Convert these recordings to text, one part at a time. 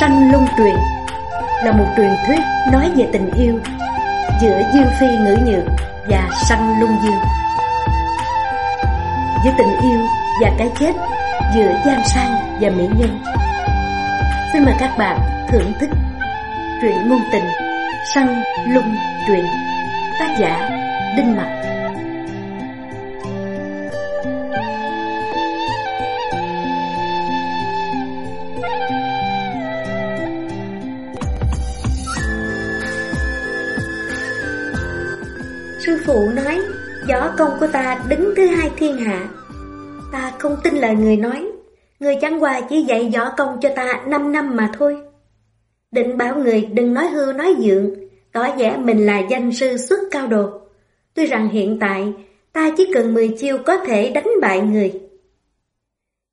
Sanh Lung Truyền là một truyền thuyết nói về tình yêu giữa Dương Phi Ngữ Nhược và Sanh Lung Dương. Giữa tình yêu và cái chết, giữa gian sang và mỹ nhân. Xin mời các bạn thưởng thức truyện ngôn tình Sanh Lung Truyền tác giả Đinh Mặc công của ta đứng thứ hai thiên hạ. Ta không tin lời người nói. Người chẳng qua chỉ dạy võ công cho ta 5 năm mà thôi. Định bảo người đừng nói hư nói dượng, Tỏ vẻ mình là danh sư xuất cao độ Tuy rằng hiện tại, Ta chỉ cần 10 chiêu có thể đánh bại người.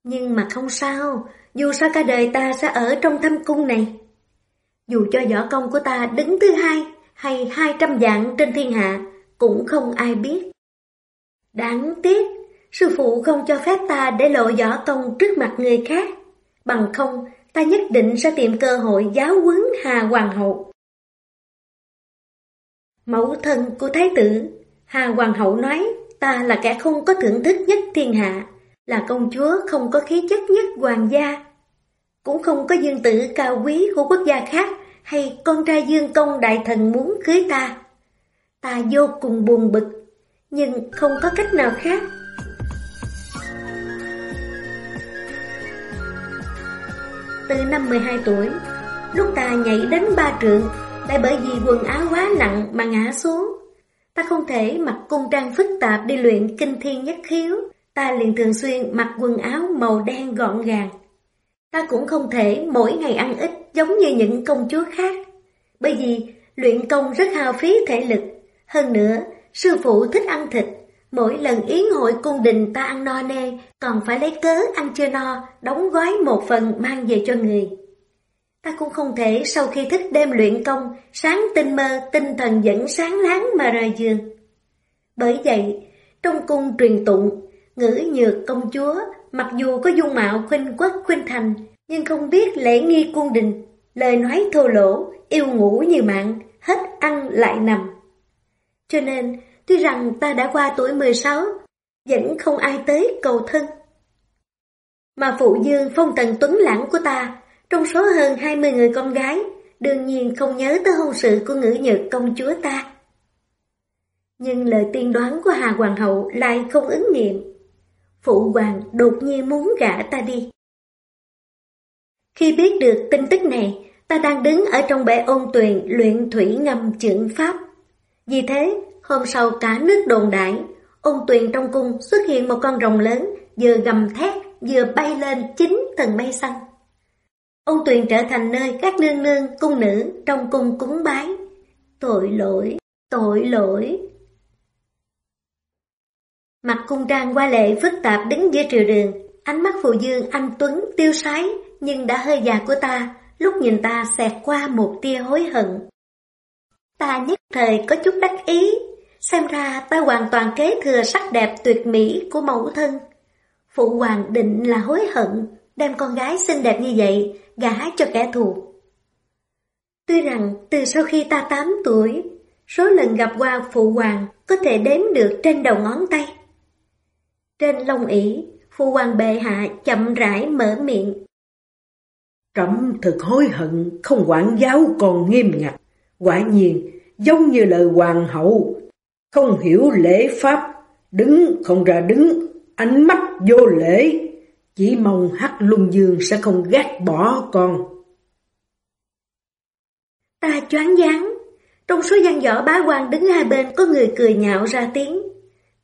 Nhưng mà không sao, Dù sao cả đời ta sẽ ở trong thâm cung này. Dù cho võ công của ta đứng thứ hai Hay 200 dạng trên thiên hạ, cũng không ai biết. Đáng tiếc, sư phụ không cho phép ta để lộ võ công trước mặt người khác. Bằng không, ta nhất định sẽ tìm cơ hội giáo huấn Hà Hoàng hậu. Mẫu thân của Thái tử, Hà Hoàng hậu nói ta là kẻ không có thưởng thức nhất thiên hạ, là công chúa không có khí chất nhất hoàng gia. Cũng không có dương tử cao quý của quốc gia khác hay con trai dương công đại thần muốn cưới ta. Ta vô cùng buồn bực, nhưng không có cách nào khác. Từ năm 12 tuổi, lúc ta nhảy đến ba trượng, lại bởi vì quần áo quá nặng mà ngã xuống. Ta không thể mặc cung trang phức tạp đi luyện kinh thiên nhất khiếu, ta liền thường xuyên mặc quần áo màu đen gọn gàng. Ta cũng không thể mỗi ngày ăn ít giống như những công chúa khác, bởi vì luyện công rất hao phí thể lực, hơn nữa, sư phụ thích ăn thịt, mỗi lần yến hội cung đình ta ăn no nê, còn phải lấy cớ ăn chưa no, đóng gói một phần mang về cho người. Ta cũng không thể sau khi thức đêm luyện công, sáng tinh mơ, tinh thần vẫn sáng láng mà rời giường. Bởi vậy, trong cung truyền tụng, ngữ nhược công chúa, mặc dù có dung mạo khuynh quốc khuynh thành, nhưng không biết lễ nghi cung đình, lời nói thô lỗ, yêu ngủ như mạng, hết ăn lại nằm. Cho nên, tuy rằng ta đã qua tuổi 16, vẫn không ai tới cầu thân. Mà phụ dương phong tần tuấn lãng của ta, trong số hơn 20 người con gái, đương nhiên không nhớ tới hôn sự của ngữ nhược công chúa ta. Nhưng lời tiên đoán của Hà Hoàng hậu lại không ứng nghiệm. Phụ hoàng đột nhiên muốn gả ta đi. Khi biết được tin tức này, ta đang đứng ở trong bể ôn tuyền luyện thủy ngâm trưởng pháp. Vì thế, hôm sau cả nước đồn đại, ôn tuyền trong cung xuất hiện một con rồng lớn, vừa gầm thét, vừa bay lên chính tầng mây xanh. Ôn tuyền trở thành nơi các nương nương, cung nữ trong cung cúng bái. Tội lỗi, tội lỗi. Mặt cung trang qua lệ phức tạp đứng giữa triều đường, ánh mắt phù dương anh Tuấn tiêu sái, nhưng đã hơi già của ta, lúc nhìn ta xẹt qua một tia hối hận. Ta nhất thời có chút đắc ý, xem ra ta hoàn toàn kế thừa sắc đẹp tuyệt mỹ của mẫu thân. Phụ hoàng định là hối hận, đem con gái xinh đẹp như vậy gả cho kẻ thù. Tuy rằng từ sau khi ta 8 tuổi, số lần gặp qua phụ hoàng có thể đếm được trên đầu ngón tay. Trên lông ỷ, phụ hoàng bệ hạ chậm rãi mở miệng. Trẫm thực hối hận không quản giáo còn nghiêm ngặt. Quả nhiên, giống như lời hoàng hậu, không hiểu lễ pháp, đứng không ra đứng, ánh mắt vô lễ, chỉ mong hắc lung dương sẽ không gác bỏ con. Ta choáng váng, trong số văn võ bá quan đứng hai bên có người cười nhạo ra tiếng.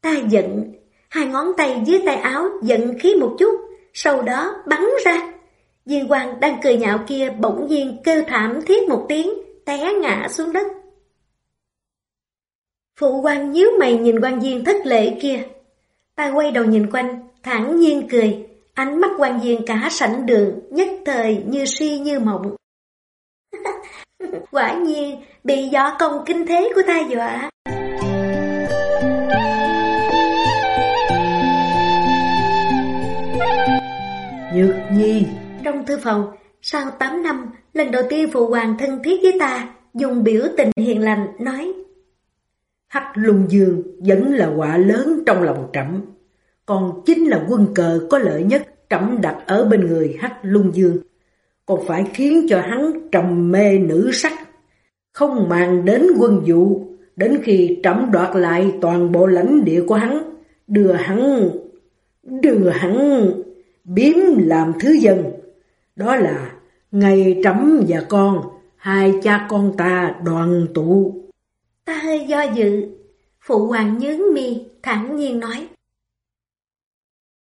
Ta giận, hai ngón tay dưới tay áo giận khí một chút, sau đó bắn ra. Viên quan đang cười nhạo kia bỗng nhiên kêu thảm thiết một tiếng, té ngã xuống đất. Phụ quan nhíu mày nhìn quan viên thất lễ kia. Ta quay đầu nhìn quanh, thẳng nhiên cười, ánh mắt quan viên cả sảnh đường, nhất thời như si như mộng. Quả nhiên, bị võ công kinh thế của ta dọa. Nhược nhi Trong thư phòng, sau 8 năm, lần đầu tiên phụ hoàng thân thiết với ta, dùng biểu tình hiền lành, nói Hắc lung dương vẫn là quả lớn trong lòng trẫm còn chính là quân cờ có lợi nhất trẫm đặt ở bên người Hắc lung dương. Còn phải khiến cho hắn trầm mê nữ sắc, không màng đến quân vụ, đến khi trẫm đoạt lại toàn bộ lãnh địa của hắn, đưa hắn, đưa hắn biến làm thứ dân. Đó là ngày trẫm và con, hai cha con ta đoàn tụ. Ta hơi do dự, phụ hoàng nhướng mi, thẳng nhiên nói.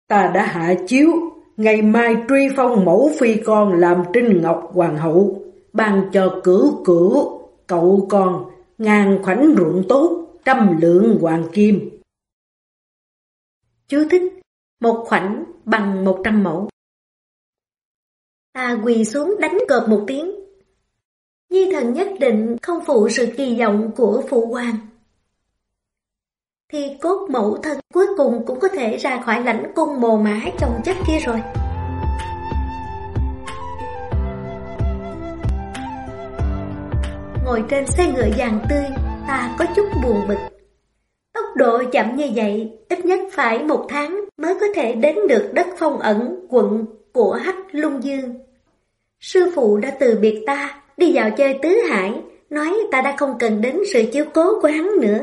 Ta đã hạ chiếu, ngày mai truy phong mẫu phi con làm trinh ngọc hoàng hậu, ban cho cửu cửu, cậu con, ngàn khoảnh ruộng tốt, trăm lượng hoàng kim. Chú thích, một khoảnh bằng một trăm mẫu. Ta quỳ xuống đánh cợp một tiếng. Nhi thần nhất định không phụ sự kỳ vọng của phụ hoàng. Thì cốt mẫu thân cuối cùng cũng có thể ra khỏi lãnh cung mồ mã chồng chất kia rồi. Ngồi trên xe ngựa vàng tươi, ta có chút buồn bực. Tốc độ chậm như vậy, ít nhất phải một tháng mới có thể đến được đất phong ẩn quận của Hắc Lung Dương. Sư phụ đã từ biệt ta, đi vào chơi tứ hải, nói ta đã không cần đến sự chiếu cố của hắn nữa.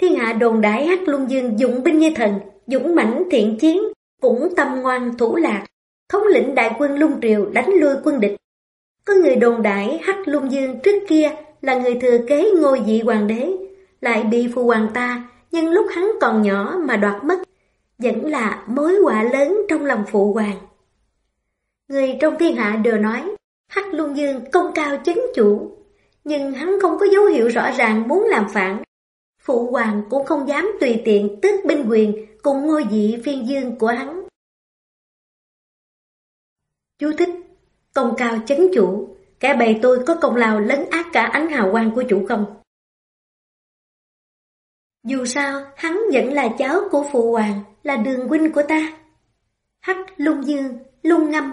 Thiên hạ đồn đại Hắc Lung Dương dũng binh như thần, dũng mãnh thiện chiến, cũng tâm ngoan thủ lạc, thống lĩnh đại quân lung triều đánh lui quân địch. Có người đồn đại Hắc Lung Dương trước kia là người thừa kế ngôi vị hoàng đế, lại bị phụ hoàng ta nhân lúc hắn còn nhỏ mà đoạt mất, vẫn là mối họa lớn trong lòng phụ hoàng. Người trong thiên hạ đều nói Hắc luân Dương công cao chấn chủ, nhưng hắn không có dấu hiệu rõ ràng muốn làm phản. Phụ hoàng cũng không dám tùy tiện tước binh quyền cùng ngôi vị phiên dương của hắn. Chú thích Công cao chấn chủ, cả bầy tôi có công lao lấn ác cả ánh hào quang của chủ không? Dù sao, hắn vẫn là cháu của phụ hoàng, là đường huynh của ta. Hắc lung dương, lung ngâm.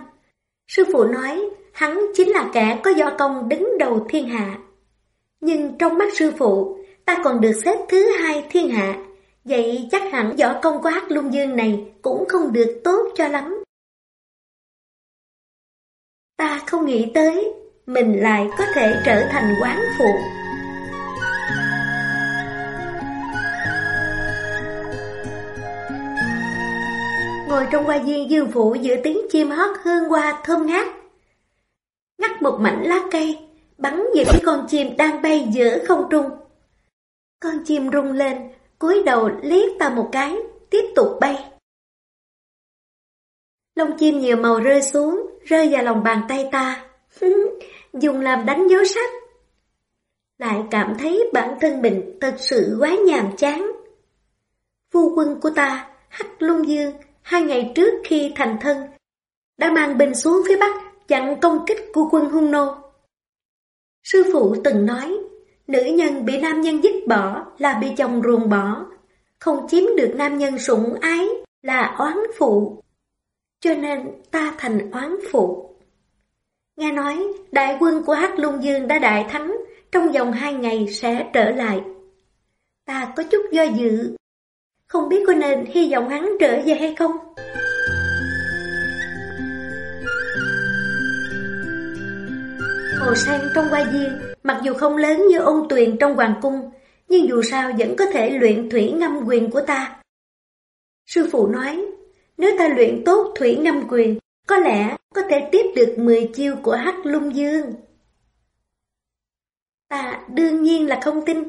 Sư phụ nói, hắn chính là kẻ có do công đứng đầu thiên hạ. Nhưng trong mắt sư phụ, ta còn được xếp thứ hai thiên hạ. Vậy chắc hẳn võ công của Hắc lung dương này cũng không được tốt cho lắm. Ta không nghĩ tới, mình lại có thể trở thành quán phụ. Ngồi trong hoa viên dương phủ giữa tiếng chim hót hương hoa thơm ngát. Ngắt một mảnh lá cây, bắn về phía con chim đang bay giữa không trung. Con chim rung lên, cúi đầu liếc ta một cái, tiếp tục bay. Lông chim nhiều màu rơi xuống, rơi vào lòng bàn tay ta. Dùng làm đánh dấu sách. Lại cảm thấy bản thân mình thật sự quá nhàm chán. Phu quân của ta, Hắc Lung Dương, hai ngày trước khi thành thân, đã mang binh xuống phía Bắc chặn công kích của quân hung nô. Sư phụ từng nói, nữ nhân bị nam nhân dứt bỏ là bị chồng ruồng bỏ, không chiếm được nam nhân sủng ái là oán phụ. Cho nên ta thành oán phụ. Nghe nói, đại quân của Hắc Lung Dương đã đại thắng, trong vòng hai ngày sẽ trở lại. Ta có chút do dự, không biết có nên hy vọng hắn trở về hay không? Hồ sang trong hoa viên, mặc dù không lớn như ôn tuyền trong hoàng cung, nhưng dù sao vẫn có thể luyện thủy ngâm quyền của ta. Sư phụ nói, nếu ta luyện tốt thủy ngâm quyền, có lẽ có thể tiếp được 10 chiêu của Hắc Lung Dương. Ta đương nhiên là không tin.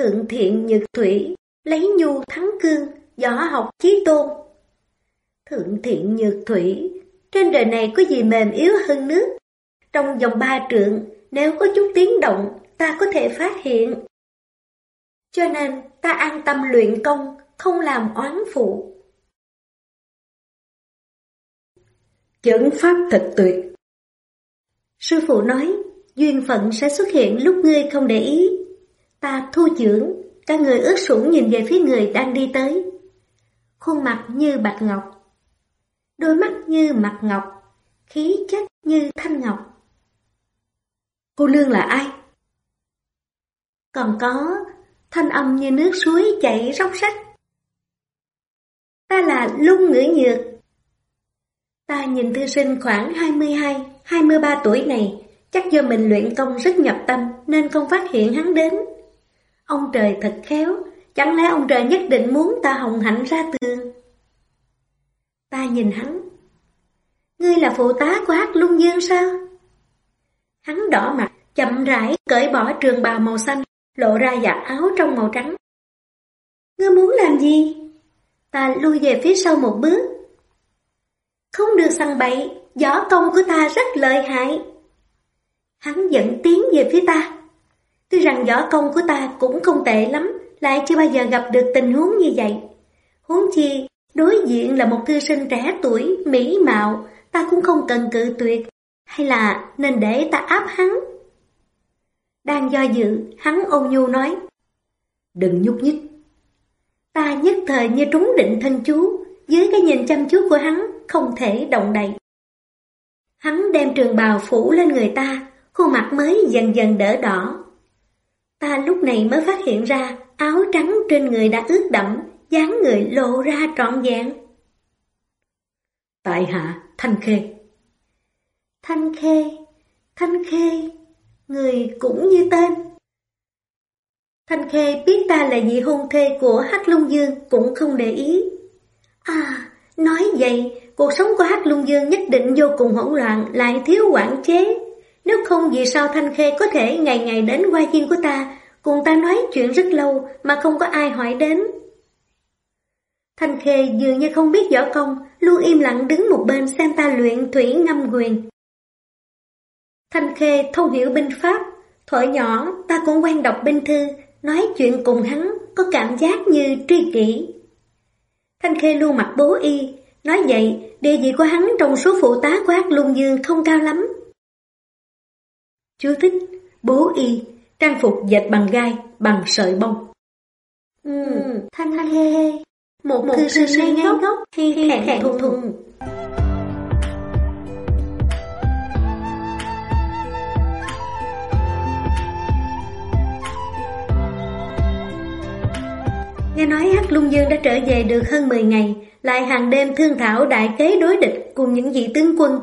Thượng thiện nhược thủy, lấy nhu thắng cương, võ học chí tôn. Thượng thiện nhược thủy, trên đời này có gì mềm yếu hơn nước? Trong vòng ba trượng, nếu có chút tiếng động, ta có thể phát hiện. Cho nên, ta an tâm luyện công, không làm oán phụ. Chẩn pháp thật tuyệt. Sư phụ nói, duyên phận sẽ xuất hiện lúc ngươi không để ý. Ta thu dưỡng, cả người ướt sũng nhìn về phía người đang đi tới. Khuôn mặt như bạch ngọc, đôi mắt như mặt ngọc, khí chất như thanh ngọc. Cô nương là ai? Còn có thanh âm như nước suối chảy róc rách. Ta là Lung Ngữ Nhược. Ta nhìn thư sinh khoảng 22, 23 tuổi này, chắc do mình luyện công rất nhập tâm nên không phát hiện hắn đến. Ông trời thật khéo, chẳng lẽ ông trời nhất định muốn ta hồng hạnh ra tường? Ta nhìn hắn. Ngươi là phụ tá của hát lung dương sao? Hắn đỏ mặt, chậm rãi cởi bỏ trường bào màu xanh, lộ ra giặt áo trong màu trắng. Ngươi muốn làm gì? Ta lui về phía sau một bước. Không được săn bậy, gió công của ta rất lợi hại. Hắn dẫn tiến về phía ta. Tuy rằng võ công của ta cũng không tệ lắm, lại chưa bao giờ gặp được tình huống như vậy. Huống chi, đối diện là một thư sinh trẻ tuổi, mỹ mạo, ta cũng không cần cự tuyệt, hay là nên để ta áp hắn? Đang do dự, hắn ôn nhu nói. Đừng nhúc nhích. Ta nhất thời như trúng định thân chú, dưới cái nhìn chăm chú của hắn, không thể động đậy. Hắn đem trường bào phủ lên người ta, khuôn mặt mới dần dần đỡ đỏ. Ta lúc này mới phát hiện ra áo trắng trên người đã ướt đẫm, dáng người lộ ra trọn vẹn. Tại hạ, Thanh Khê. Thanh Khê, Thanh Khê, người cũng như tên. Thanh Khê biết ta là vị hôn thê của Hắc Lung Dương cũng không để ý. À, nói vậy, cuộc sống của Hắc Lung Dương nhất định vô cùng hỗn loạn, lại thiếu quản chế. Nếu không vì sao Thanh Khê có thể ngày ngày đến qua viên của ta, cùng ta nói chuyện rất lâu mà không có ai hỏi đến. Thanh Khê dường như không biết võ công, luôn im lặng đứng một bên xem ta luyện thủy ngâm quyền. Thanh Khê thông hiểu binh pháp, thổi nhỏ ta cũng quen đọc binh thư, nói chuyện cùng hắn có cảm giác như tri kỷ. Thanh Khê luôn mặc bố y, nói vậy địa vị của hắn trong số phụ tá quát luôn Dương không cao lắm. Chú thích, bố y, trang phục dệt bằng gai, bằng sợi bông. Ừ, thanh khê, một, một thư sinh ngây ngốc, hay hẹn thùng thùng. Nghe nói Hắc Lung Dương đã trở về được hơn 10 ngày, lại hàng đêm thương thảo đại kế đối địch cùng những vị tướng quân.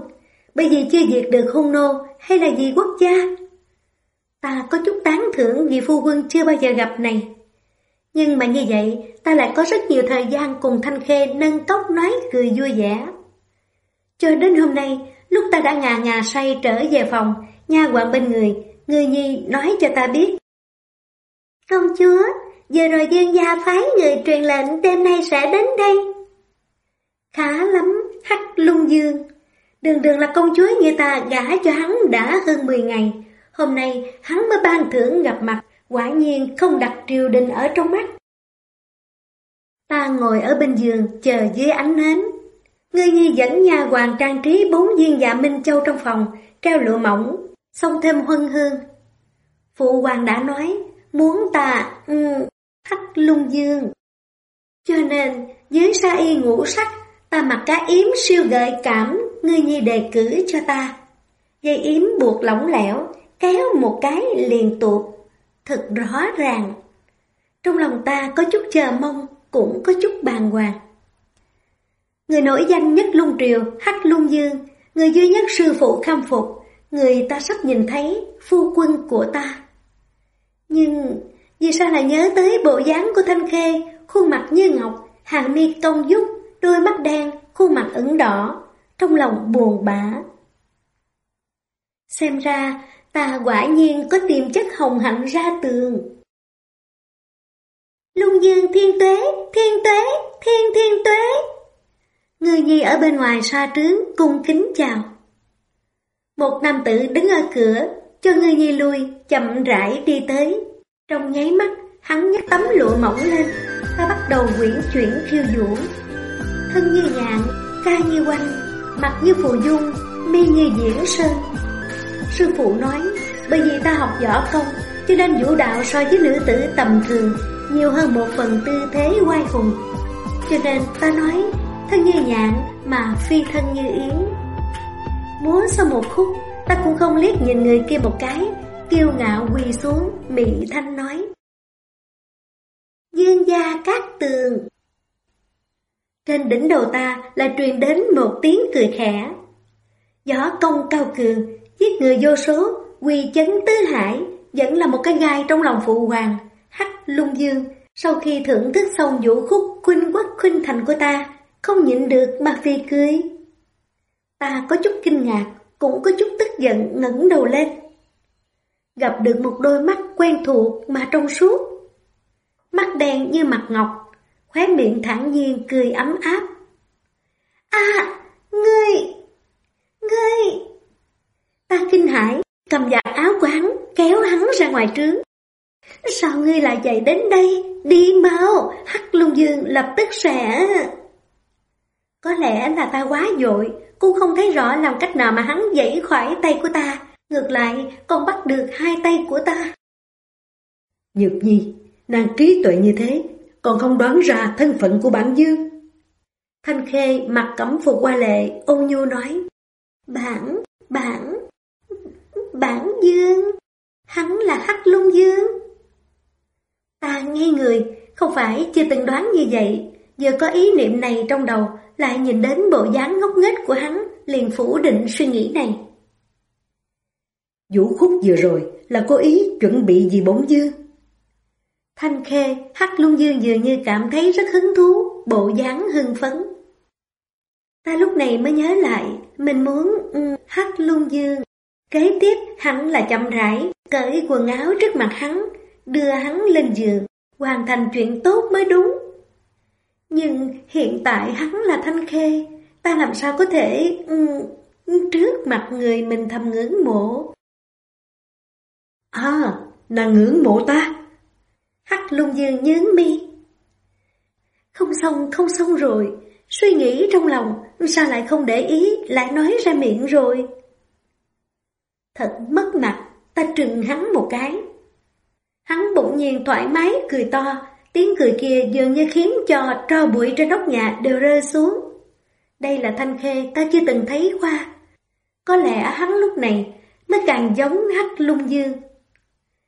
Bởi vì chưa diệt được hung nô hay là vì quốc gia Ta có chút tán thưởng vì phu quân chưa bao giờ gặp này. Nhưng mà như vậy, ta lại có rất nhiều thời gian cùng Thanh Khê nâng cốc nói cười vui vẻ. Cho đến hôm nay, lúc ta đã ngà ngà say trở về phòng, nha quản bên người, người nhi nói cho ta biết. Công chúa, giờ rồi dương gia phái người truyền lệnh đêm nay sẽ đến đây. Khá lắm, hắc lung dương. Đường đường là công chúa người ta gả cho hắn đã hơn 10 ngày, Hôm nay hắn mới ban thưởng gặp mặt, quả nhiên không đặt triều đình ở trong mắt. Ta ngồi ở bên giường chờ dưới ánh nến. Ngươi nhi dẫn nhà hoàng trang trí bốn viên dạ Minh Châu trong phòng, treo lụa mỏng, xong thêm huân hương. Phụ hoàng đã nói, muốn ta, ừ, um, thắt lung dương. Cho nên, dưới sa y ngũ sắc, ta mặc cá yếm siêu gợi cảm, ngươi nhi đề cử cho ta. Dây yếm buộc lỏng lẻo, kéo một cái liền tuột, thật rõ ràng. Trong lòng ta có chút chờ mong, cũng có chút bàng hoàng. Người nổi danh nhất lung triều, Hắc Lung Dương, người duy nhất sư phụ khâm phục, người ta sắp nhìn thấy phu quân của ta. Nhưng vì sao lại nhớ tới bộ dáng của Thanh Khê, khuôn mặt như ngọc, hàng mi cong dúc, đôi mắt đen, khuôn mặt ửng đỏ, trong lòng buồn bã. Xem ra ta quả nhiên có tiềm chất hồng hạnh ra tường. Lung dương thiên tuế, thiên tuế, thiên thiên tuế. Người nhi ở bên ngoài xa trướng cung kính chào. Một nam tử đứng ở cửa, cho người nhi lui, chậm rãi đi tới. Trong nháy mắt, hắn nhấc tấm lụa mỏng lên, ta bắt đầu quyển chuyển khiêu vũ. Thân như nhạn, ca như quanh, mặt như phù dung, mi như diễn sơn, Sư phụ nói, bởi vì ta học võ công, cho nên vũ đạo so với nữ tử tầm thường nhiều hơn một phần tư thế oai hùng. Cho nên ta nói, thân như nhạn mà phi thân như yến. Múa sau một khúc, ta cũng không liếc nhìn người kia một cái, kiêu ngạo quỳ xuống, mị Thanh nói. Dương gia cát tường. Trên đỉnh đầu ta là truyền đến một tiếng cười khẽ. Gió công cao cường, giết người vô số, quy chấn tứ hải, vẫn là một cái gai trong lòng phụ hoàng, hắc lung dương. Sau khi thưởng thức xong vũ khúc khuynh quốc khuynh thành của ta, không nhịn được mà phi cười. Ta có chút kinh ngạc, cũng có chút tức giận ngẩng đầu lên. Gặp được một đôi mắt quen thuộc mà trong suốt. Mắt đen như mặt ngọc, khóe miệng thẳng nhiên cười ấm áp. À, ngươi, ngươi... Ta kinh hãi, cầm giặt áo của hắn, kéo hắn ra ngoài trướng. Sao ngươi lại chạy đến đây? Đi mau, Hắc Lung Dương lập tức sẽ... Có lẽ là ta quá dội, cũng không thấy rõ làm cách nào mà hắn dãy khỏi tay của ta. Ngược lại, còn bắt được hai tay của ta. Nhược nhi, nàng trí tuệ như thế, còn không đoán ra thân phận của bản dương. Thanh Khê mặt cẩm phục qua lệ, ôn nhu nói. Bản, bản, bản dương, hắn là Hắc Lung Dương. Ta nghe người, không phải chưa từng đoán như vậy, giờ có ý niệm này trong đầu, lại nhìn đến bộ dáng ngốc nghếch của hắn, liền phủ định suy nghĩ này. Vũ khúc vừa rồi là có ý chuẩn bị gì bổn dương? Thanh Khê, Hắc Lung Dương dường như cảm thấy rất hứng thú, bộ dáng hưng phấn. Ta lúc này mới nhớ lại, mình muốn um, Hắc Lung Dương. Kế tiếp hắn là chậm rãi, cởi quần áo trước mặt hắn, đưa hắn lên giường, hoàn thành chuyện tốt mới đúng. Nhưng hiện tại hắn là Thanh Khê, ta làm sao có thể um, trước mặt người mình thầm ngưỡng mộ. À, nàng ngưỡng mộ ta. Hắc lung dương nhướng mi. Không xong, không xong rồi. Suy nghĩ trong lòng, sao lại không để ý, lại nói ra miệng rồi. Thật mất mặt, ta trừng hắn một cái. Hắn bỗng nhiên thoải mái cười to, tiếng cười kia dường như khiến cho tro bụi trên nóc nhà đều rơi xuống. Đây là thanh khê ta chưa từng thấy qua. Có lẽ hắn lúc này mới càng giống hắc lung dương.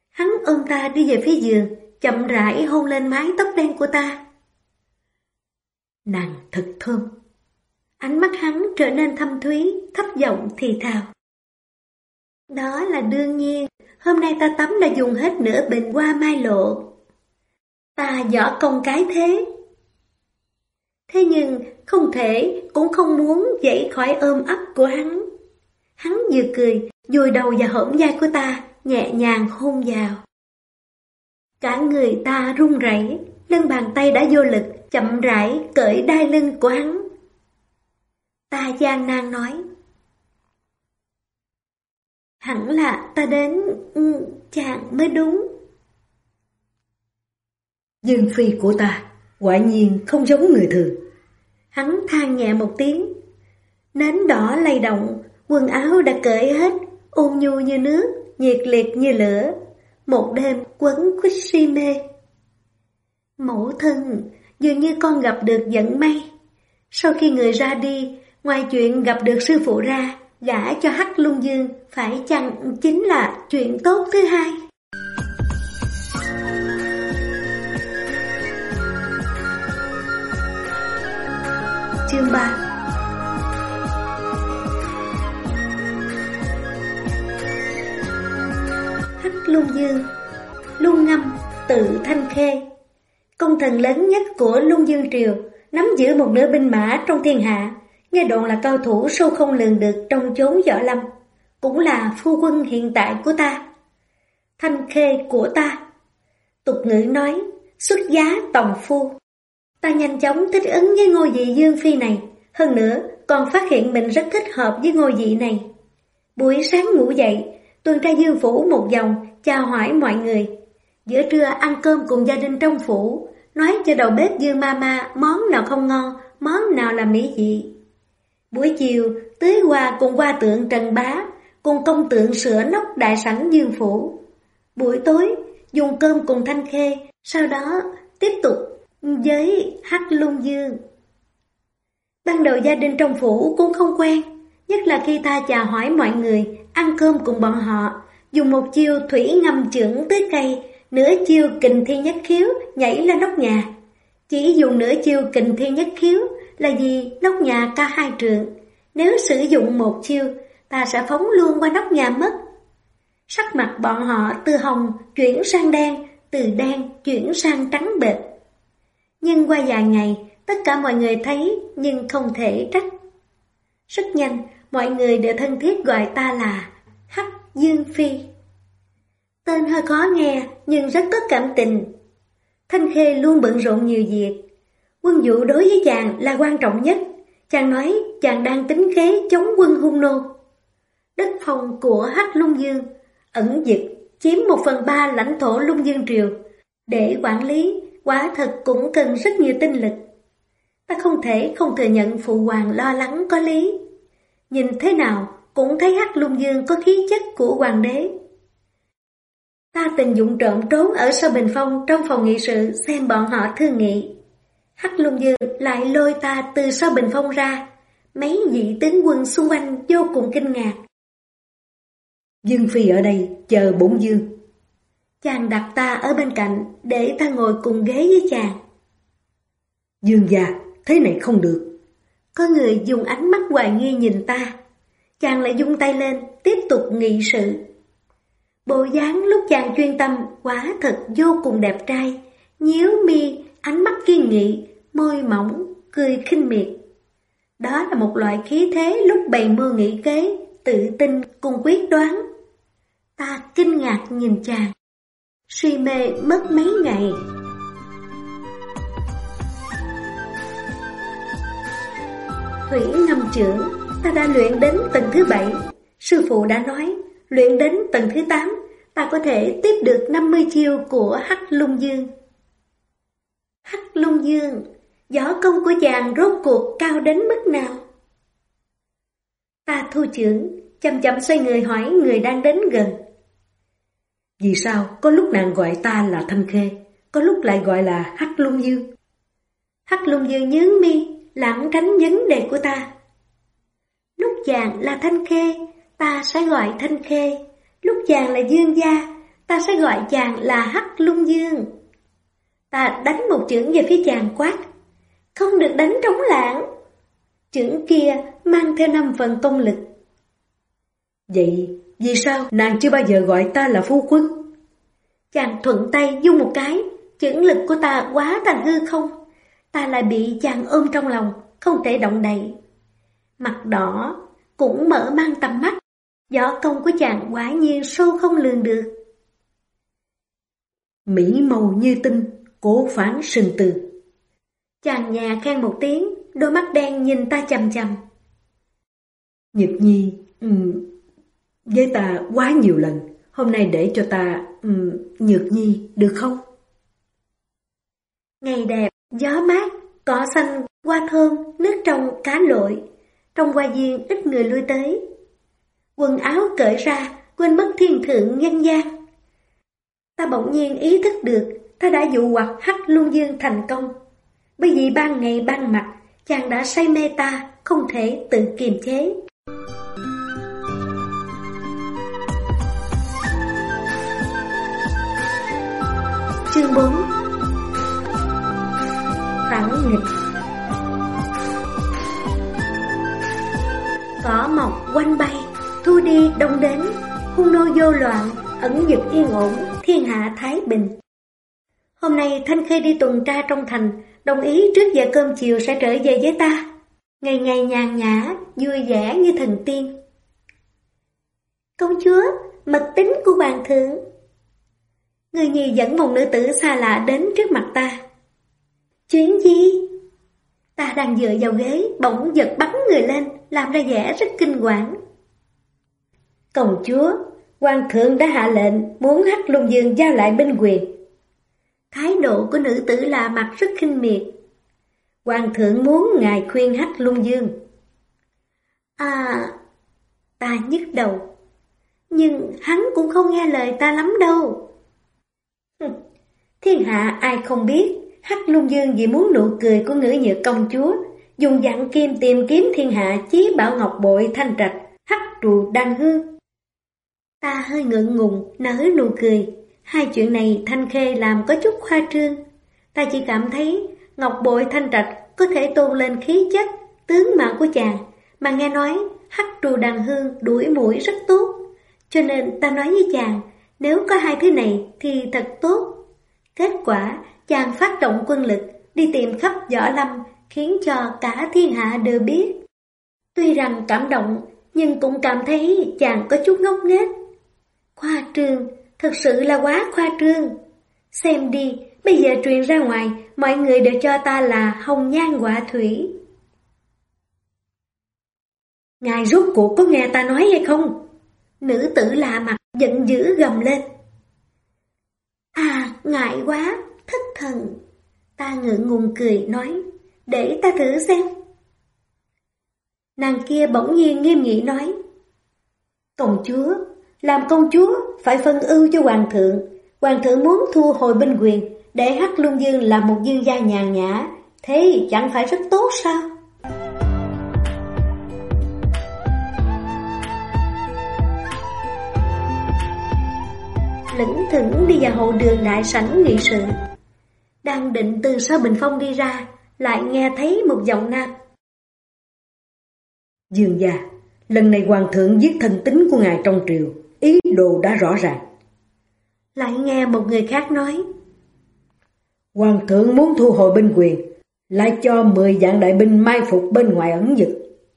Hắn ôm ta đi về phía giường, chậm rãi hôn lên mái tóc đen của ta. Nàng thật thơm. Ánh mắt hắn trở nên thâm thúy, thấp giọng thì thào. Đó là đương nhiên, hôm nay ta tắm đã dùng hết nửa bình qua mai lộ. Ta võ công cái thế. Thế nhưng không thể, cũng không muốn dậy khỏi ôm ấp của hắn. Hắn vừa cười, vùi đầu vào hõm vai của ta, nhẹ nhàng hôn vào. Cả người ta run rẩy, lưng bàn tay đã vô lực, chậm rãi cởi đai lưng của hắn. Ta gian nan nói. Hẳn là ta đến ừ, chàng mới đúng. Dương phi của ta, quả nhiên không giống người thường. Hắn than nhẹ một tiếng. Nến đỏ lay động, quần áo đã cởi hết, ôn nhu như nước, nhiệt liệt như lửa. Một đêm quấn quýt si mê. Mẫu thân, dường như con gặp được dẫn may. Sau khi người ra đi, ngoài chuyện gặp được sư phụ ra, gả cho Hắc Lung Dương phải chăng chính là chuyện tốt thứ hai? Dư Lung Dương Ngâm Tự Thanh Khê Công thần lớn nhất của Lung Dương Triều nắm giữ một nửa binh mã trong thiên hạ nghe đồn là cao thủ sâu không lường được trong chốn võ lâm, cũng là phu quân hiện tại của ta. Thanh khê của ta. Tục ngữ nói, xuất giá tòng phu. Ta nhanh chóng thích ứng với ngôi vị dương phi này, hơn nữa còn phát hiện mình rất thích hợp với ngôi vị này. Buổi sáng ngủ dậy, tuần tra dương phủ một vòng, chào hỏi mọi người. Giữa trưa ăn cơm cùng gia đình trong phủ, nói cho đầu bếp dư mama món nào không ngon, món nào là mỹ vị. Buổi chiều, tưới hoa cùng qua tượng Trần Bá, cùng công tượng sửa nóc đại sảnh Dương Phủ. Buổi tối, dùng cơm cùng Thanh Khê, sau đó tiếp tục với Hắc Lung Dương. Ban đầu gia đình trong phủ cũng không quen, Nhất là khi ta chào hỏi mọi người, ăn cơm cùng bọn họ, dùng một chiêu thủy ngâm trưởng tới cây, nửa chiêu kình thiên nhất khiếu nhảy lên nóc nhà. Chỉ dùng nửa chiêu kình thiên nhất khiếu là gì nóc nhà ca hai trượng. Nếu sử dụng một chiêu, ta sẽ phóng luôn qua nóc nhà mất. Sắc mặt bọn họ từ hồng chuyển sang đen, từ đen chuyển sang trắng bệch. Nhưng qua vài ngày, tất cả mọi người thấy nhưng không thể trách. Rất nhanh, mọi người đều thân thiết gọi ta là Hắc Dương Phi. Tên hơi khó nghe nhưng rất có cảm tình. Thanh Khê luôn bận rộn nhiều việc. Quân vụ đối với chàng là quan trọng nhất. Chàng nói chàng đang tính kế chống quân hung nô. Đất phong của Hắc Lung Dương ẩn dịch chiếm một phần ba lãnh thổ Lung Dương Triều. Để quản lý, quả thật cũng cần rất nhiều tinh lực. Ta không thể không thừa nhận phụ hoàng lo lắng có lý. Nhìn thế nào cũng thấy Hắc Lung Dương có khí chất của hoàng đế. Ta tình dụng trộm trốn ở sau bình phong trong phòng nghị sự xem bọn họ thương nghị. Hắc Lung Dương lại lôi ta từ sau bình phong ra. Mấy vị tướng quân xung quanh vô cùng kinh ngạc. Dương Phi ở đây chờ bổn Dương. Chàng đặt ta ở bên cạnh để ta ngồi cùng ghế với chàng. Dương già, thế này không được. Có người dùng ánh mắt hoài nghi nhìn ta. Chàng lại dung tay lên, tiếp tục nghị sự. Bộ dáng lúc chàng chuyên tâm quá thật vô cùng đẹp trai, nhíu mi, ánh mắt kiên nghị, môi mỏng, cười khinh miệt. Đó là một loại khí thế lúc bày mưu nghị kế, tự tin cùng quyết đoán. Ta kinh ngạc nhìn chàng, suy mê mất mấy ngày. Thủy ngâm trưởng, ta đã luyện đến tầng thứ bảy. Sư phụ đã nói, luyện đến tầng thứ tám, ta có thể tiếp được 50 chiêu của Hắc Lung Dương. Hắc Lung Dương, gió công của chàng rốt cuộc cao đến mức nào? Ta thu trưởng, chậm chậm xoay người hỏi người đang đến gần. Vì sao có lúc nàng gọi ta là Thanh Khê, có lúc lại gọi là Hắc Lung Dương? Hắc Lung Dương nhướng mi, lặng tránh vấn đề của ta. Lúc chàng là Thanh Khê, ta sẽ gọi Thanh Khê. Lúc chàng là Dương Gia, ta sẽ gọi chàng là Hắc Lung Dương. Ta đánh một chưởng về phía chàng quát. Không được đánh trống lãng. Chưởng kia mang theo năm phần công lực. Vậy vì sao nàng chưa bao giờ gọi ta là phu quân? Chàng thuận tay dung một cái, chưởng lực của ta quá thành hư không. Ta lại bị chàng ôm trong lòng, không thể động đậy. Mặt đỏ, cũng mở mang tầm mắt. Gió công của chàng quả nhiên sâu không lường được. Mỹ màu như tinh, cố phán sinh từ. Chàng nhà khen một tiếng, đôi mắt đen nhìn ta chầm chầm. Nhật Nhi, um, với ta quá nhiều lần, hôm nay để cho ta um, Nhược Nhi được không? Ngày đẹp, gió mát, cỏ xanh, hoa thơm, nước trong cá lội. Trong hoa viên ít người lui tới. Quần áo cởi ra, quên mất thiên thượng nhân gian. Ta bỗng nhiên ý thức được, ta đã dụ hoặc hắc luân dương thành công. Bởi vì ban ngày ban mặt, chàng đã say mê ta, không thể tự kiềm chế. Chương 4 Phản nghịch quanh bay, thu đi đông đến, hung nô vô loạn, ẩn dực yên ổn, thiên hạ thái bình. Hôm nay Thanh Khê đi tuần tra trong thành, đồng ý trước giờ cơm chiều sẽ trở về với ta. Ngày ngày nhàn nhã, vui vẻ như thần tiên. Công chúa, mật tính của hoàng thượng. Người nhì dẫn một nữ tử xa lạ đến trước mặt ta. Chuyện gì? Ta đang dựa vào ghế, bỗng giật bắn người lên, làm ra vẻ rất kinh quản. Công chúa, quan thượng đã hạ lệnh muốn hắc lung dương giao lại binh quyền. Thái độ của nữ tử là mặt rất khinh miệt. Hoàng thượng muốn ngài khuyên hắc lung dương. À, ta nhức đầu. Nhưng hắn cũng không nghe lời ta lắm đâu. Thiên hạ ai không biết, hắc lung dương vì muốn nụ cười của ngữ nhược công chúa, dùng dặn kim tìm kiếm thiên hạ chí bảo ngọc bội thanh trạch, hắc trù đan hương. Ta hơi ngượng ngùng, nở nụ cười. Hai chuyện này Thanh Khê làm có chút khoa trương. Ta chỉ cảm thấy ngọc bội thanh trạch có thể tôn lên khí chất, tướng mạo của chàng, mà nghe nói hắc trù đàn hương đuổi mũi rất tốt. Cho nên ta nói với chàng, nếu có hai thứ này thì thật tốt. Kết quả, chàng phát động quân lực, đi tìm khắp võ lâm, khiến cho cả thiên hạ đều biết. Tuy rằng cảm động, nhưng cũng cảm thấy chàng có chút ngốc nghếch. Khoa trương, thật sự là quá khoa trương. Xem đi, bây giờ truyền ra ngoài, mọi người đều cho ta là hồng nhan quả thủy. Ngài rốt cuộc có nghe ta nói hay không? Nữ tử lạ mặt giận dữ gầm lên. À, ngại quá, thất thần. Ta ngượng ngùng cười nói, để ta thử xem. Nàng kia bỗng nhiên nghiêm nghị nói, Công chúa, làm công chúa phải phân ưu cho hoàng thượng. Hoàng thượng muốn thu hồi binh quyền, để Hắc lung Dương là một dương gia nhàn nhã, thế chẳng phải rất tốt sao? lững thững đi vào hậu đường đại sảnh nghị sự. Đang định từ sau bình phong đi ra, lại nghe thấy một giọng nam. Dương gia, lần này hoàng thượng giết thần tính của ngài trong triều, ý đồ đã rõ ràng. Lại nghe một người khác nói. Hoàng thượng muốn thu hồi binh quyền, lại cho 10 dạng đại binh mai phục bên ngoài ẩn dực.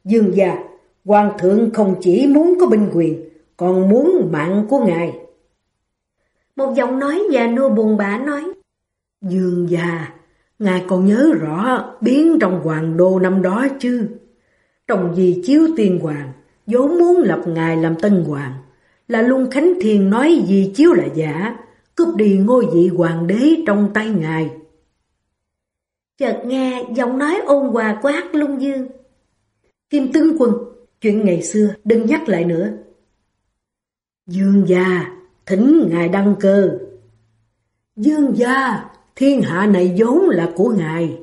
Dương gia, hoàng thượng không chỉ muốn có binh quyền, còn muốn mạng của ngài. Một giọng nói già nua buồn bã nói. Dương già, ngài còn nhớ rõ biến trong hoàng đô năm đó chứ? Trong gì chiếu tiên hoàng, vốn muốn lập ngài làm tân hoàng, là luôn Khánh Thiên nói gì chiếu là giả, cướp đi ngôi vị hoàng đế trong tay ngài. Chợt nghe giọng nói ôn hòa của Hắc Lung Dương. Kim Tướng Quân, chuyện ngày xưa đừng nhắc lại nữa. Dương già, thỉnh ngài đăng cơ. Dương gia, thiên hạ này vốn là của ngài.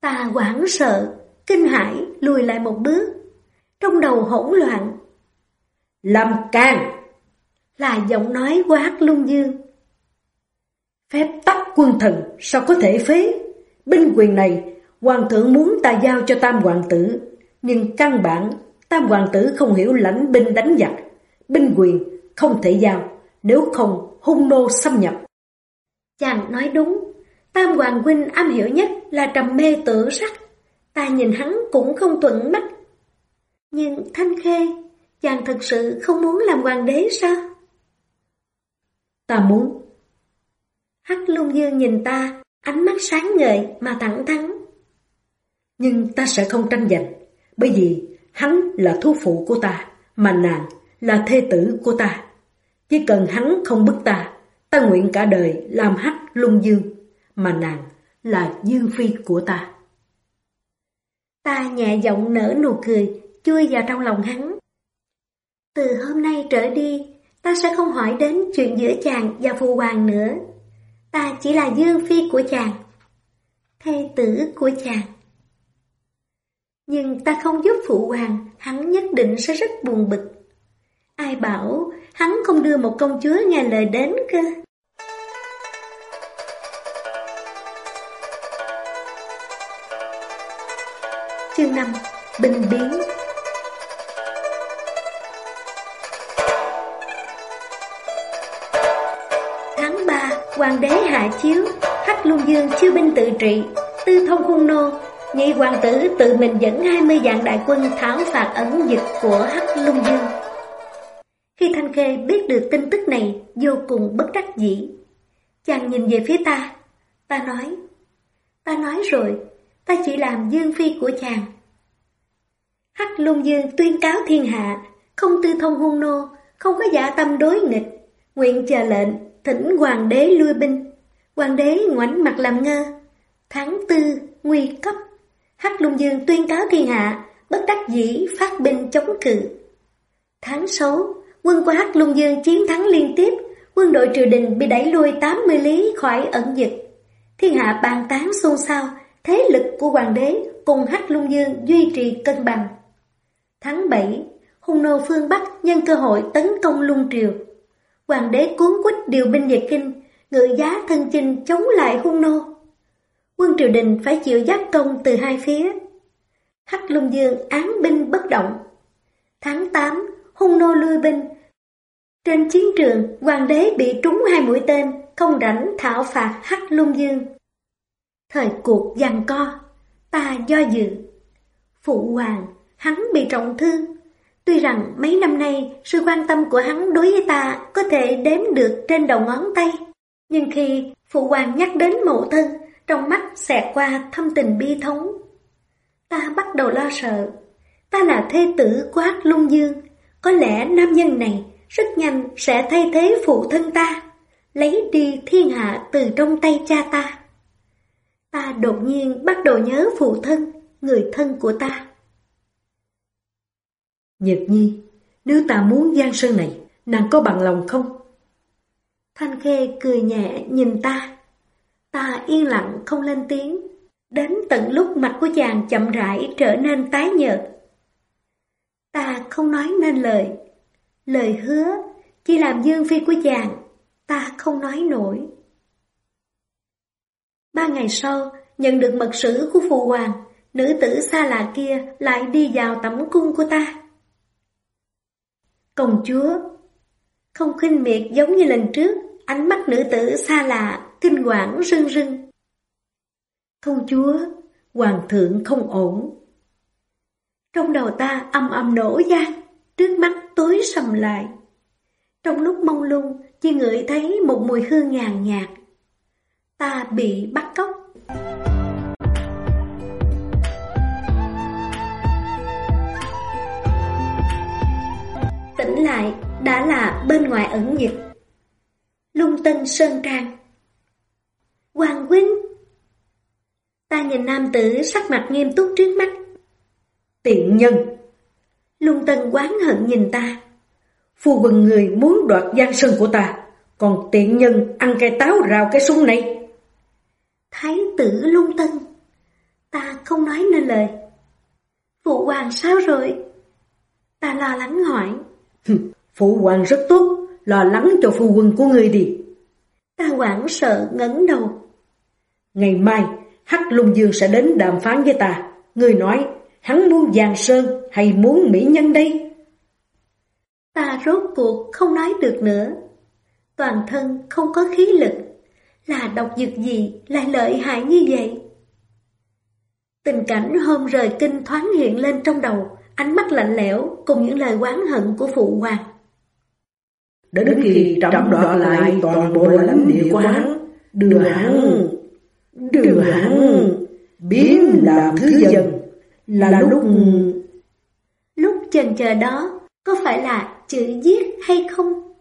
Ta hoảng sợ, kinh hãi lùi lại một bước, trong đầu hỗn loạn. Làm can! Là giọng nói quát lung dương. Phép tắc quân thần sao có thể phế? Binh quyền này, hoàng thượng muốn ta giao cho tam hoàng tử, nhưng căn bản tam hoàng tử không hiểu lãnh binh đánh giặc. Binh quyền không thể giao, nếu không hung nô xâm nhập. Chàng nói đúng, Tam Hoàng Huynh am hiểu nhất là trầm mê tự sắc, ta nhìn hắn cũng không thuận mắt. Nhưng Thanh Khê, chàng thật sự không muốn làm hoàng đế sao? Ta muốn. Hắc Lung Dương nhìn ta, ánh mắt sáng ngời mà thẳng thắn. Nhưng ta sẽ không tranh giành, bởi vì hắn là thu phụ của ta, mà nàng là thê tử của ta. Chỉ cần hắn không bức ta, ta nguyện cả đời làm hắc lung dương, mà nàng là dương phi của ta. Ta nhẹ giọng nở nụ cười, chui vào trong lòng hắn. Từ hôm nay trở đi, ta sẽ không hỏi đến chuyện giữa chàng và phụ hoàng nữa. Ta chỉ là dương phi của chàng, thê tử của chàng. Nhưng ta không giúp phụ hoàng, hắn nhất định sẽ rất buồn bực. Ai bảo hắn không đưa một công chúa nghe lời đến cơ. Chương 5 Bình biến Tháng 3, hoàng đế hạ chiếu, Hắc Luân Dương chiêu binh tự trị, tư thông khuôn nô, nhị hoàng tử tự mình dẫn 20 dạng đại quân thảo phạt ẩn dịch của Hắc Lung Dương. Khi Thanh Khê biết được tin tức này, vô cùng bất đắc dĩ. Chàng nhìn về phía ta. Ta nói, ta nói rồi, ta chỉ làm dương phi của chàng. Hắc lung dương tuyên cáo thiên hạ, không tư thông hung nô, không có giả tâm đối nghịch, nguyện chờ lệnh, thỉnh hoàng đế lui binh. Hoàng đế ngoảnh mặt làm ngơ. Tháng tư, nguy cấp. Hắc lung dương tuyên cáo thiên hạ, bất đắc dĩ phát binh chống cự. Tháng 6, quân của Hắc Lung Dương chiến thắng liên tiếp, quân đội triều đình bị đẩy lui 80 lý khỏi ẩn dịch. Thiên hạ bàn tán xôn xao, thế lực của hoàng đế cùng Hắc Lung Dương duy trì cân bằng. Tháng 7, hung nô phương Bắc nhân cơ hội tấn công lung triều. Hoàng đế cuốn quýt điều binh về kinh, ngự giá thân chinh chống lại hung nô. Quân triều đình phải chịu giác công từ hai phía. Hắc Lung Dương án binh bất động. Tháng 8, hung nô lui binh. Trên chiến trường, hoàng đế bị trúng hai mũi tên, không rảnh thảo phạt Hắc Lung Dương. Thời cuộc giằng co, ta do dự. Phụ hoàng, hắn bị trọng thương. Tuy rằng mấy năm nay sự quan tâm của hắn đối với ta có thể đếm được trên đầu ngón tay. Nhưng khi phụ hoàng nhắc đến mộ thân, trong mắt xẹt qua thâm tình bi thống. Ta bắt đầu lo sợ. Ta là thê tử của Hắc Lung Dương. Có lẽ nam nhân này rất nhanh sẽ thay thế phụ thân ta, lấy đi thiên hạ từ trong tay cha ta. Ta đột nhiên bắt đầu nhớ phụ thân, người thân của ta. Nhật Nhi, nếu ta muốn Giang Sơn này, nàng có bằng lòng không? Thanh Khê cười nhẹ nhìn ta. Ta yên lặng không lên tiếng, đến tận lúc mặt của chàng chậm rãi trở nên tái nhợt. Ta không nói nên lời, lời hứa chỉ làm dương phi của chàng, ta không nói nổi. Ba ngày sau, nhận được mật sử của phụ hoàng, nữ tử xa lạ kia lại đi vào tẩm cung của ta. Công chúa Không khinh miệt giống như lần trước, ánh mắt nữ tử xa lạ, kinh quản rưng rưng. Công chúa, hoàng thượng không ổn. Trong đầu ta âm âm nổ gian, trước mắt tối sầm lại. Trong lúc mông lung, chỉ ngửi thấy một mùi hương nhàn nhạt. Ta bị bắt cóc. Tỉnh lại đã là bên ngoài ẩn dịch. Lung tinh sơn trang. Hoàng Quynh Ta nhìn nam tử sắc mặt nghiêm túc trước mắt. Tiện nhân. Lung tân quán hận nhìn ta. Phu quân người muốn đoạt giang sơn của ta, còn tiện nhân ăn cây táo rào cái súng này. Thái tử lung tân. Ta không nói nên lời. Phụ hoàng sao rồi? Ta lo lắng hỏi. Phụ hoàng rất tốt, lo lắng cho phu quân của người đi. Ta hoảng sợ ngẩng đầu. Ngày mai, Hắc Lung Dương sẽ đến đàm phán với ta. Người nói, hắn muốn Giang Sơn hay muốn Mỹ Nhân đây? Ta rốt cuộc không nói được nữa. Toàn thân không có khí lực. Là độc dược gì lại lợi hại như vậy? Tình cảnh hôm rời kinh thoáng hiện lên trong đầu, ánh mắt lạnh lẽo cùng những lời oán hận của phụ hoàng. Đến khi trọng đoạt lại toàn bộ lãnh địa của hắn, đưa hắn, đưa hắn, biến làm thứ dân, là lúc... Lúc chần chờ đó, có phải là chữ giết hay không?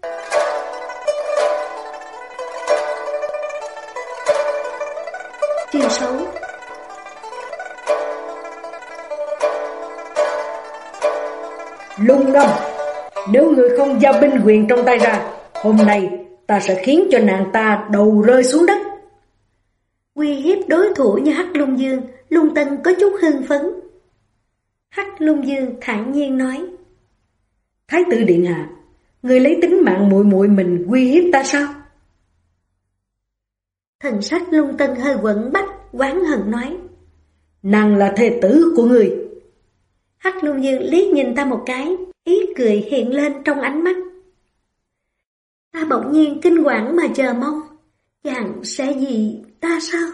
Chương 6 Lung Lâm, nếu người không giao binh quyền trong tay ra, hôm nay ta sẽ khiến cho nàng ta đầu rơi xuống đất. Uy hiếp đối thủ như Hắc Lung Dương, Lung Tân có chút hưng phấn. Hắc Lung Dương thản nhiên nói. Thái tử điện hạ, người lấy tính mạng muội muội mình uy hiếp ta sao? Thần sắc Lung Tân hơi quẩn bách, quán hận nói. Nàng là thê tử của người. Hắc Lung Dương liếc nhìn ta một cái, ý cười hiện lên trong ánh mắt. Ta bỗng nhiên kinh quản mà chờ mong, chàng sẽ gì ta sao?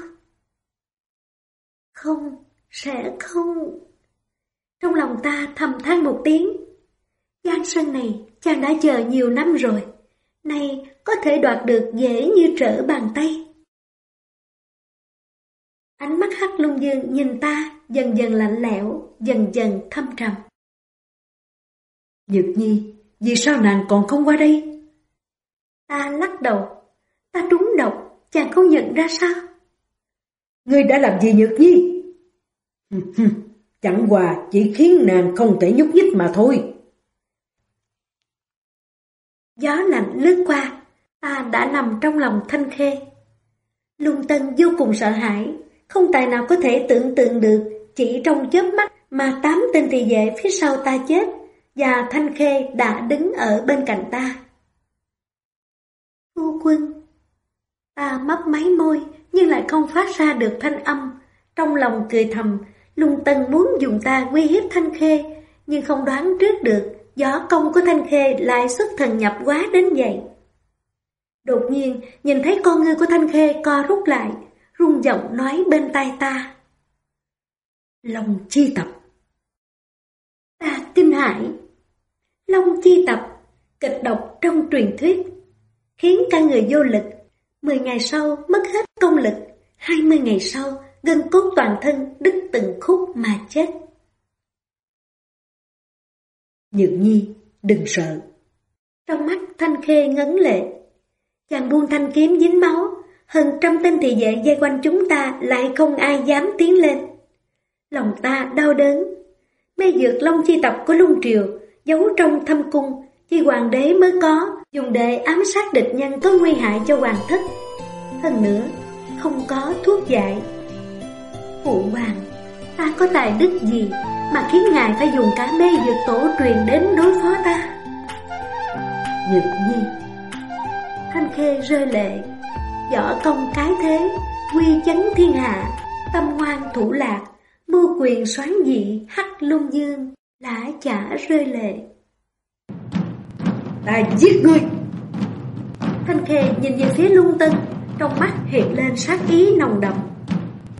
Không, sẽ không. Trong lòng ta thầm than một tiếng. Giang sơn này chàng đã chờ nhiều năm rồi, nay có thể đoạt được dễ như trở bàn tay. Ánh mắt hắc lung dương nhìn ta dần dần lạnh lẽo, dần dần thâm trầm. Nhược nhi, vì sao nàng còn không qua đây? Ta lắc đầu, ta trúng độc, chàng không nhận ra sao? Ngươi đã làm gì Nhược nhi? Chẳng qua chỉ khiến nàng không thể nhúc nhích mà thôi. Gió lạnh lướt qua, ta đã nằm trong lòng thanh khê. Lung tân vô cùng sợ hãi, Không tài nào có thể tưởng tượng được, chỉ trong chớp mắt mà tám tên tỳ vệ phía sau ta chết, và Thanh Khê đã đứng ở bên cạnh ta. Phu quân, ta mấp máy môi nhưng lại không phát ra được thanh âm, trong lòng cười thầm, lung tân muốn dùng ta uy hiếp Thanh Khê, nhưng không đoán trước được gió công của Thanh Khê lại xuất thần nhập quá đến vậy. Đột nhiên, nhìn thấy con ngươi của Thanh Khê co rút lại, rung giọng nói bên tai ta. Long chi tập Ta kinh hãi. Long chi tập, kịch độc trong truyền thuyết, khiến cả người vô lực. Mười ngày sau mất hết công lực, hai mươi ngày sau gân cốt toàn thân đứt từng khúc mà chết. Nhược nhi, đừng sợ. Trong mắt Thanh Khê ngấn lệ. Chàng buông thanh kiếm dính máu, hơn trăm tên thị vệ dây quanh chúng ta lại không ai dám tiến lên. Lòng ta đau đớn. Mê dược long chi tập của lung triều, giấu trong thâm cung, chỉ hoàng đế mới có, dùng để ám sát địch nhân có nguy hại cho hoàng thất. Hơn nữa, không có thuốc giải. Phụ hoàng, ta có tài đức gì mà khiến ngài phải dùng cả mê dược tổ truyền đến đối phó ta? Nhược nhi Thanh Khê rơi lệ. Võ công cái thế Quy chấn thiên hạ Tâm ngoan thủ lạc Mưu quyền xoán dị Hắc lung dương Lã chả rơi lệ. Ta giết ngươi! Thanh Khê nhìn về phía lung tân Trong mắt hiện lên sát ý nồng đậm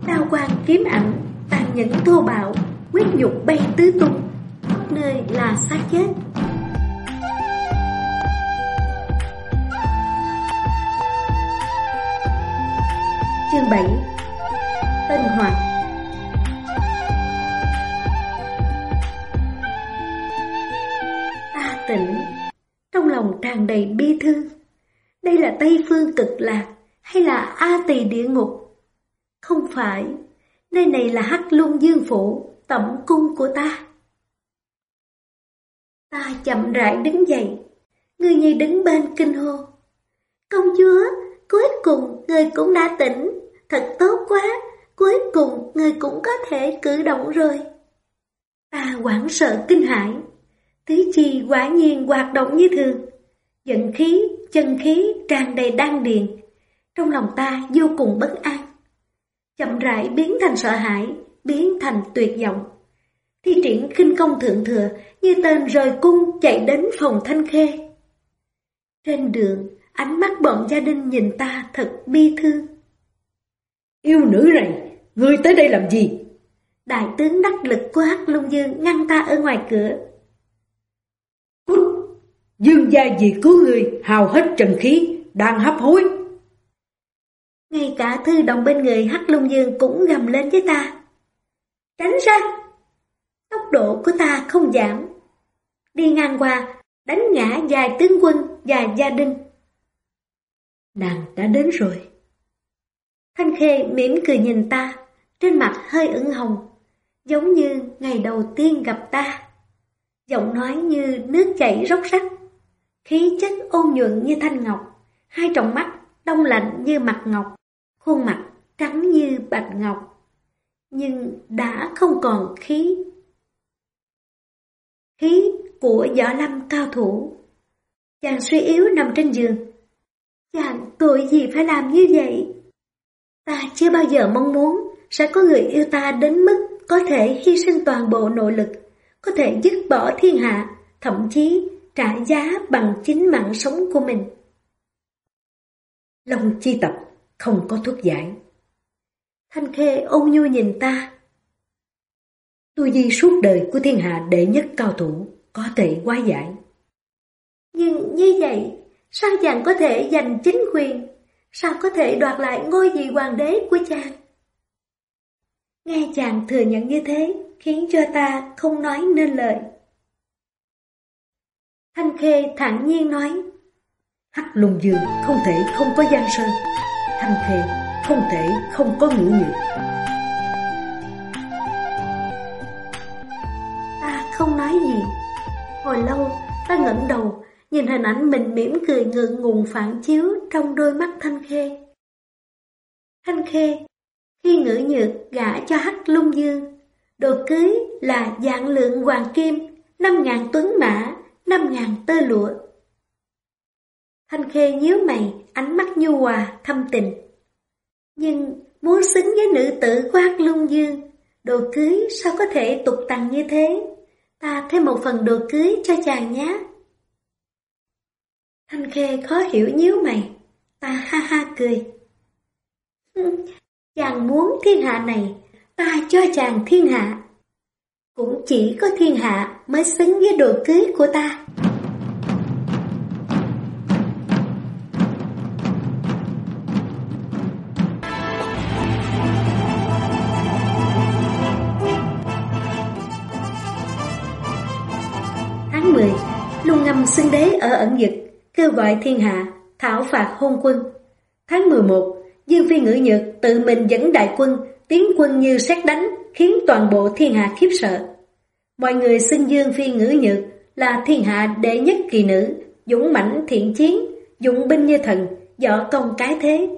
Đao quang kiếm ảnh, Tàn nhẫn thô bạo, Quyết nhục bay tứ tung. Khắp nơi là xác chết. Chương 7 Tân Hoạt Ta tỉnh. Trong lòng tràn đầy bi thương. Đây là Tây Phương cực lạc Hay là A Tỳ địa ngục? Không phải Nơi này là Hắc Luân Dương Phủ Tổng cung của ta Ta chậm rãi đứng dậy Người nhi đứng bên kinh hô Công chúa Cuối cùng người cũng đã tỉnh Thật tốt quá, cuối cùng người cũng có thể cử động rồi. Ta quảng sợ kinh hãi, tứ chi quả nhiên hoạt động như thường. Giận khí, chân khí tràn đầy đan điền. Trong lòng ta vô cùng bất an. Chậm rãi biến thành sợ hãi, biến thành tuyệt vọng. Thi triển khinh công thượng thừa như tên rời cung chạy đến phòng thanh khê. Trên đường, ánh mắt bọn gia đình nhìn ta thật bi thương. Yêu nữ này, ngươi tới đây làm gì? Đại tướng đắc lực của Hắc Lung Dương ngăn ta ở ngoài cửa. Cút! Dương gia vì cứu người, hào hết trần khí, đang hấp hối. Ngay cả thư đồng bên người Hắc Lung Dương cũng gầm lên với ta. Tránh ra! Tốc độ của ta không giảm. Đi ngang qua, đánh ngã vài tướng quân và gia đình. Nàng đã đến rồi. Thanh Khê mỉm cười nhìn ta, trên mặt hơi ửng hồng, giống như ngày đầu tiên gặp ta. Giọng nói như nước chảy róc rách, khí chất ôn nhuận như thanh ngọc, hai tròng mắt đông lạnh như mặt ngọc, khuôn mặt trắng như bạch ngọc, nhưng đã không còn khí. Khí của võ lâm cao thủ. Chàng suy yếu nằm trên giường. Chàng tội gì phải làm như vậy? Ta chưa bao giờ mong muốn sẽ có người yêu ta đến mức có thể hy sinh toàn bộ nội lực, có thể dứt bỏ thiên hạ, thậm chí trả giá bằng chính mạng sống của mình. Long chi tập không có thuốc giải. Thanh Khê ôn nhu nhìn ta. Tu di suốt đời của thiên hạ đệ nhất cao thủ có thể quá giải. Nhưng như vậy, sao chàng có thể giành chính quyền sao có thể đoạt lại ngôi vị hoàng đế của chàng? Nghe chàng thừa nhận như thế, khiến cho ta không nói nên lời. Thanh Khê thản nhiên nói, Hắc lùng dương không thể không có gian sơn, Thanh thê không thể không có ngữ nhược. Ta không nói gì. Hồi lâu, ta ngẩng đầu, nhìn hình ảnh mình mỉm cười ngượng ngùng phản chiếu trong đôi mắt Thanh Khê. Thanh Khê, Khi ngữ nhược gả cho hắc lung dương, đồ cưới là dạng lượng hoàng kim, năm ngàn tuấn mã, năm ngàn tơ lụa. Thanh Khê nhíu mày, ánh mắt nhu hòa, thâm tình. Nhưng muốn xứng với nữ tử của hắc lung dương, đồ cưới sao có thể tục tằng như thế? Ta thêm một phần đồ cưới cho chàng nhé. Thanh Khê khó hiểu nhíu mày, ta ha ha cười. Chàng muốn thiên hạ này, ta cho chàng thiên hạ. Cũng chỉ có thiên hạ mới xứng với đồ cưới của ta. Xưng đế ở ẩn dực, kêu gọi thiên hạ, thảo phạt hôn quân. Tháng 11, Dương Phi Ngữ Nhược tự mình dẫn đại quân, tiến quân như xét đánh, khiến toàn bộ thiên hạ khiếp sợ. Mọi người xưng Dương Phi Ngữ Nhược là thiên hạ đệ nhất kỳ nữ, dũng mãnh thiện chiến, dụng binh như thần, võ công cái thế.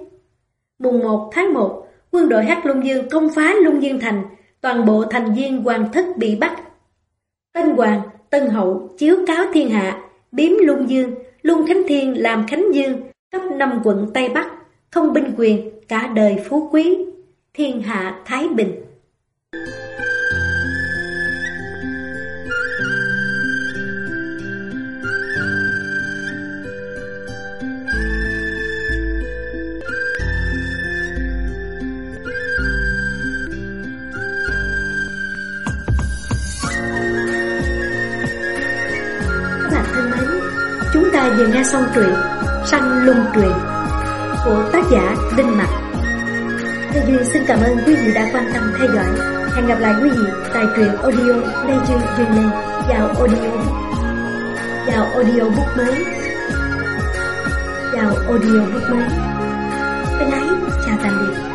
Mùng 1 tháng 1, quân đội Hắc Lung Dương công phá Lung Dương Thành, toàn bộ thành viên hoàng thất bị bắt. Tân Hoàng, Tân Hậu chiếu cáo thiên hạ, biếm Lung Dương, Lung Khánh Thiên làm Khánh Dương, cấp 5 quận Tây Bắc, không binh quyền, cả đời phú quý, thiên hạ thái bình. Vừa nghe xong truyện Săn lung truyền của tác giả Đinh Mặc. Lê Duy xin cảm ơn quý vị đã quan tâm theo dõi. Hẹn gặp lại quý vị tại truyện audio Lê Duy Duyên Lê vào audio vào audio book mới. Vào audio book mới. Thân ái, chào tạm biệt.